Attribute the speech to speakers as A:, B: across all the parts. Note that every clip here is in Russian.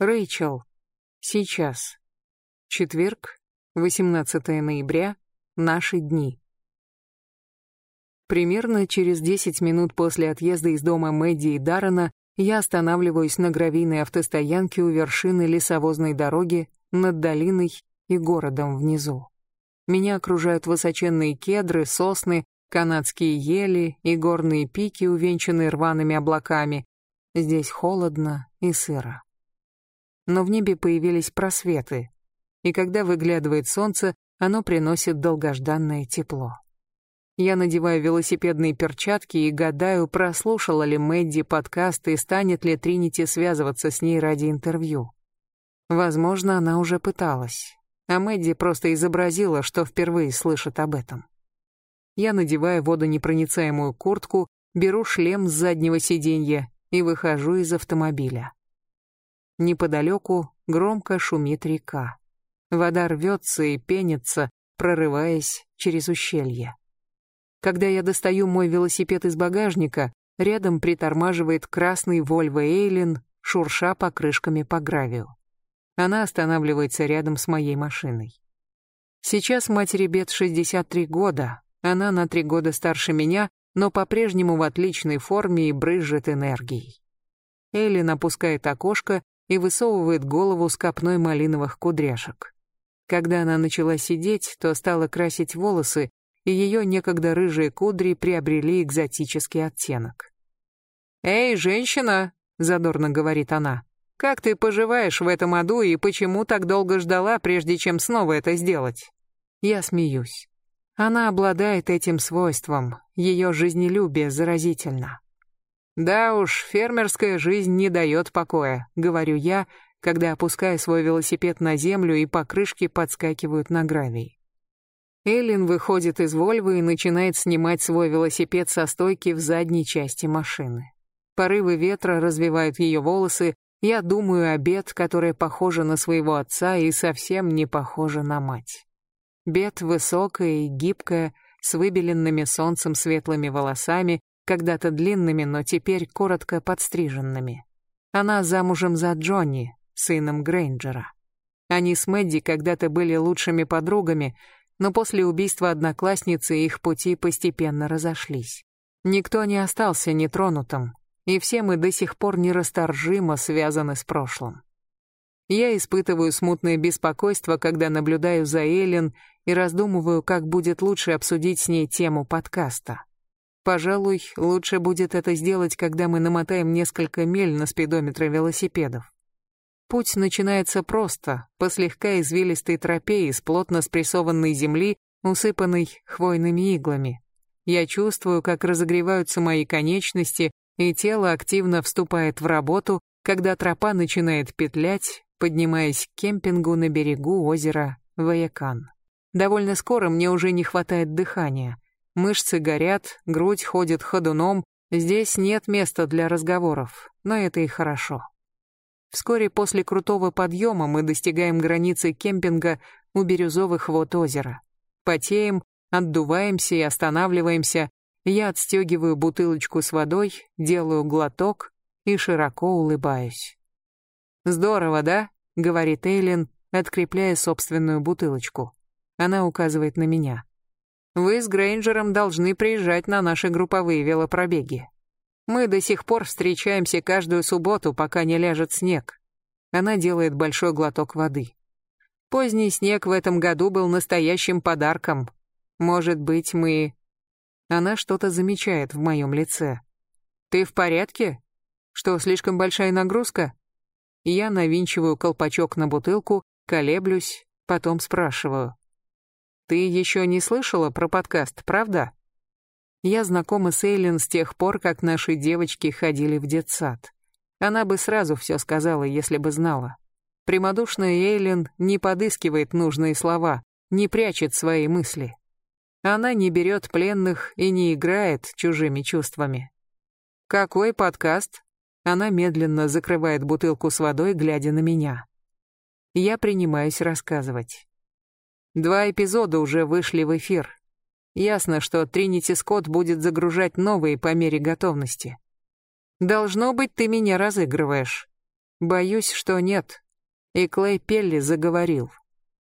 A: Рэйчел. Сейчас. Четверг, 18 ноября. Наши дни. Примерно через 10 минут после отъезда из дома Мэдди и Даррена я останавливаюсь на гравийной автостоянке у вершины лесовозной дороги над долиной и городом внизу. Меня окружают высоченные кедры, сосны, канадские ели и горные пики, увенчанные рваными облаками. Здесь холодно и сыро но в небе появились просветы, и когда выглядывает солнце, оно приносит долгожданное тепло. Я надеваю велосипедные перчатки и гадаю, прослушала ли Мэдди подкаст и станет ли Тринити связываться с ней ради интервью. Возможно, она уже пыталась, а Мэдди просто изобразила, что впервые слышит об этом. Я надеваю водонепроницаемую куртку, беру шлем с заднего сиденья и выхожу из автомобиля. Неподалеку громко шумит река. Вода рвется и пенится, прорываясь через ущелье. Когда я достаю мой велосипед из багажника, рядом притормаживает красный Volvo Эйлин, шурша покрышками по гравию. Она останавливается рядом с моей машиной. Сейчас матери Бет 63 года, она на три года старше меня, но по-прежнему в отличной форме и брызжет энергией. Эйлин опускает окошко и высовывает голову с копной малиновых кудряшек. Когда она начала сидеть, то стала красить волосы, и ее некогда рыжие кудри приобрели экзотический оттенок. «Эй, женщина!» — задорно говорит она. «Как ты поживаешь в этом аду и почему так долго ждала, прежде чем снова это сделать?» Я смеюсь. Она обладает этим свойством, ее жизнелюбие заразительно. «Да уж, фермерская жизнь не дает покоя», — говорю я, когда опускаю свой велосипед на землю и покрышки подскакивают на гравий. Эллин выходит из Вольвы и начинает снимать свой велосипед со стойки в задней части машины. Порывы ветра развивают ее волосы, я думаю о Бет, которая похожа на своего отца и совсем не похожа на мать. Бет высокая и гибкая, с выбеленными солнцем светлыми волосами, когда-то длинными, но теперь коротко подстриженными. Она замужем за Джонни, сыном Грейнджера. Они с Мэдди когда-то были лучшими подругами, но после убийства одноклассницы их пути постепенно разошлись. Никто не остался нетронутым, и все мы до сих пор нерасторжимо связаны с прошлым. Я испытываю смутное беспокойство, когда наблюдаю за Эллен и раздумываю, как будет лучше обсудить с ней тему подкаста. Пожалуй, лучше будет это сделать, когда мы намотаем несколько миль на спидометры велосипедов. Путь начинается просто, по слегка извилистой тропе из плотно спрессованной земли, усыпанной хвойными иглами. Я чувствую, как разогреваются мои конечности, и тело активно вступает в работу, когда тропа начинает петлять, поднимаясь к кемпингу на берегу озера Ваякан. Довольно скоро мне уже не хватает дыхания. Мышцы горят, грудь ходит ходуном, здесь нет места для разговоров, но это и хорошо. Вскоре после крутого подъема мы достигаем границы кемпинга у бирюзовых вод озера. Потеем, отдуваемся и останавливаемся. Я отстегиваю бутылочку с водой, делаю глоток и широко улыбаюсь. «Здорово, да?» — говорит Эйлин, открепляя собственную бутылочку. Она указывает на меня. Вы с Грейнджером должны приезжать на наши групповые велопробеги. Мы до сих пор встречаемся каждую субботу, пока не ляжет снег. Она делает большой глоток воды. Поздний снег в этом году был настоящим подарком. Может быть, мы... Она что-то замечает в моем лице. Ты в порядке? Что, слишком большая нагрузка? Я навинчиваю колпачок на бутылку, колеблюсь, потом спрашиваю. Ты еще не слышала про подкаст, правда? Я знакома с Эйлин с тех пор, как наши девочки ходили в детсад. Она бы сразу все сказала, если бы знала. Прямодушная Эйлин не подыскивает нужные слова, не прячет свои мысли. Она не берет пленных и не играет чужими чувствами. «Какой подкаст?» Она медленно закрывает бутылку с водой, глядя на меня. Я принимаюсь рассказывать. Два эпизода уже вышли в эфир. Ясно, что Тринити Скотт будет загружать новые по мере готовности. Должно быть, ты меня разыгрываешь. Боюсь, что нет. И Клей Пелли заговорил.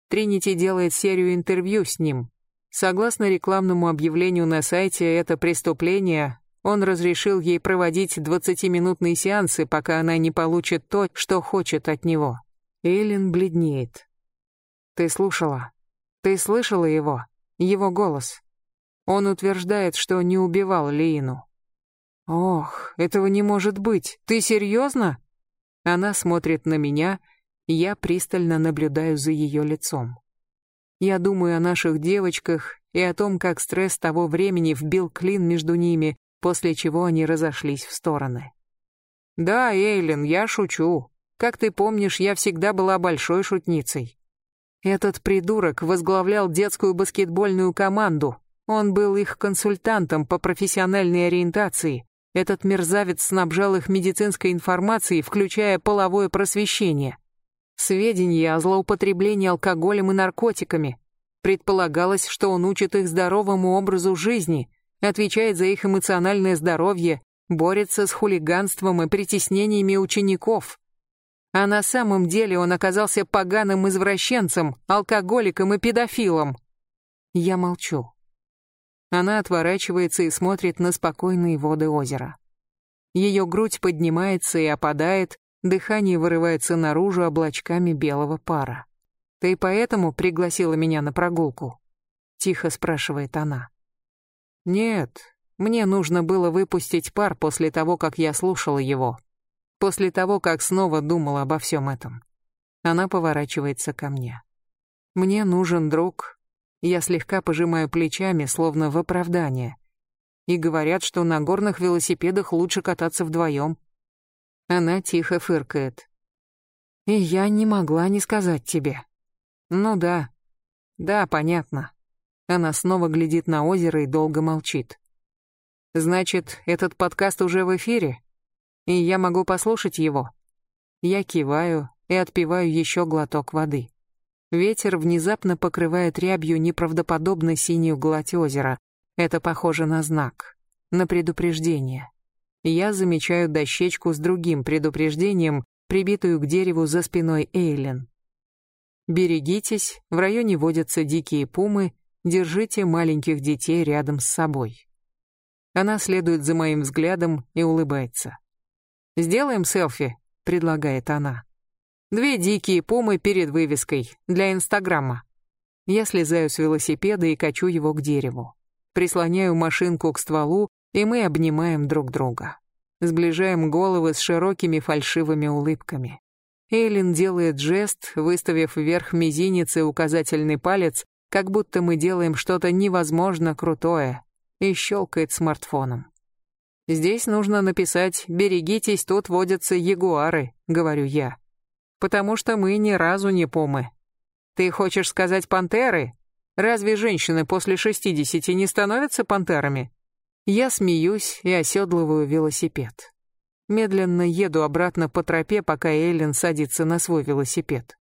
A: Тринити делает серию интервью с ним. Согласно рекламному объявлению на сайте «Это преступление», он разрешил ей проводить 20-минутные сеансы, пока она не получит то, что хочет от него. Эйлин бледнеет. «Ты слушала? Ты слышала его? Его голос?» Он утверждает, что не убивал Лиину. «Ох, этого не может быть. Ты серьезно?» Она смотрит на меня, я пристально наблюдаю за ее лицом. Я думаю о наших девочках и о том, как стресс того времени вбил клин между ними, после чего они разошлись в стороны. «Да, Эйлин, я шучу. Как ты помнишь, я всегда была большой шутницей. Этот придурок возглавлял детскую баскетбольную команду. Он был их консультантом по профессиональной ориентации. Этот мерзавец снабжал их медицинской информацией, включая половое просвещение. Сведения о злоупотреблении алкоголем и наркотиками. Предполагалось, что он учит их здоровому образу жизни, отвечает за их эмоциональное здоровье, борется с хулиганством и притеснениями учеников. А на самом деле он оказался поганым извращенцем, алкоголиком и педофилом. Я молчу. Она отворачивается и смотрит на спокойные воды озера. Ее грудь поднимается и опадает, дыхание вырывается наружу облачками белого пара. «Ты поэтому пригласила меня на прогулку?» — тихо спрашивает она. «Нет, мне нужно было выпустить пар после того, как я слушала его. После того, как снова думала обо всем этом». Она поворачивается ко мне. «Мне нужен друг». Я слегка пожимаю плечами, словно в оправдание. И говорят, что на горных велосипедах лучше кататься вдвоем. Она тихо фыркает. И я не могла не сказать тебе. Ну да. Да, понятно. Она снова глядит на озеро и долго молчит. Значит, этот подкаст уже в эфире? И я могу послушать его? Я киваю и отпиваю еще глоток воды. Ветер внезапно покрывает рябью неправдоподобно синюю гладь озера. Это похоже на знак, на предупреждение. Я замечаю дощечку с другим предупреждением, прибитую к дереву за спиной Эйлен. Берегитесь, в районе водятся дикие пумы, Держите маленьких детей рядом с собой. Она следует за моим взглядом и улыбается. «Сделаем селфи», — предлагает она. «Две дикие пумы перед вывеской, для Инстаграма». Я слезаю с велосипеда и качу его к дереву. Прислоняю машинку к стволу, и мы обнимаем друг друга. Сближаем головы с широкими фальшивыми улыбками. Эйлин делает жест, выставив вверх мизинец и указательный палец, как будто мы делаем что-то невозможно крутое, и щелкает смартфоном. «Здесь нужно написать «Берегитесь, тут водятся ягуары», — говорю я. «Потому что мы ни разу не помы». «Ты хочешь сказать пантеры? Разве женщины после шестидесяти не становятся пантерами?» Я смеюсь и оседлываю велосипед. Медленно еду обратно по тропе, пока Эллен садится на свой велосипед.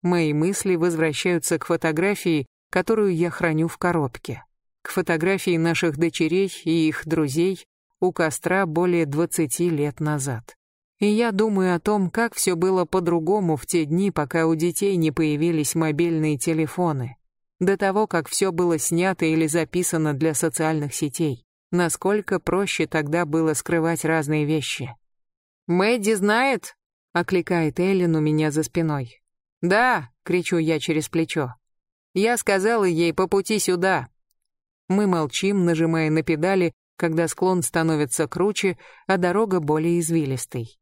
A: Мои мысли возвращаются к фотографии, которую я храню в коробке. К фотографии наших дочерей и их друзей у костра более 20 лет назад. И я думаю о том, как все было по-другому в те дни, пока у детей не появились мобильные телефоны. До того, как все было снято или записано для социальных сетей. Насколько проще тогда было скрывать разные вещи. «Мэдди знает?» — окликает Эллен у меня за спиной. «Да!» — кричу я через плечо. Я сказала ей по пути сюда. Мы молчим, нажимая на педали, когда склон становится круче, а дорога более извилистой.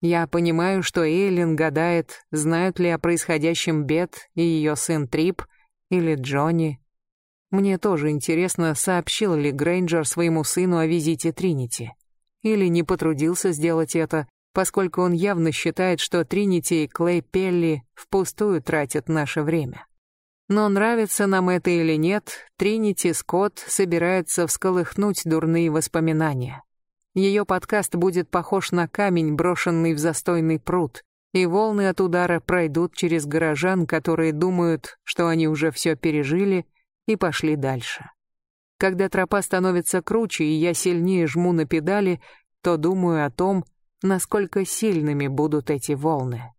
A: Я понимаю, что Эйлин гадает, знают ли о происходящем Бет и ее сын Трип или Джонни. Мне тоже интересно, сообщил ли Грейнджер своему сыну о визите Тринити. Или не потрудился сделать это, поскольку он явно считает, что Тринити и Клей Пелли впустую тратят наше время. Но нравится нам это или нет, Тринити Скотт собирается всколыхнуть дурные воспоминания. Ее подкаст будет похож на камень, брошенный в застойный пруд, и волны от удара пройдут через горожан, которые думают, что они уже все пережили и пошли дальше. Когда тропа становится круче, и я сильнее жму на педали, то думаю о том, насколько сильными будут эти волны.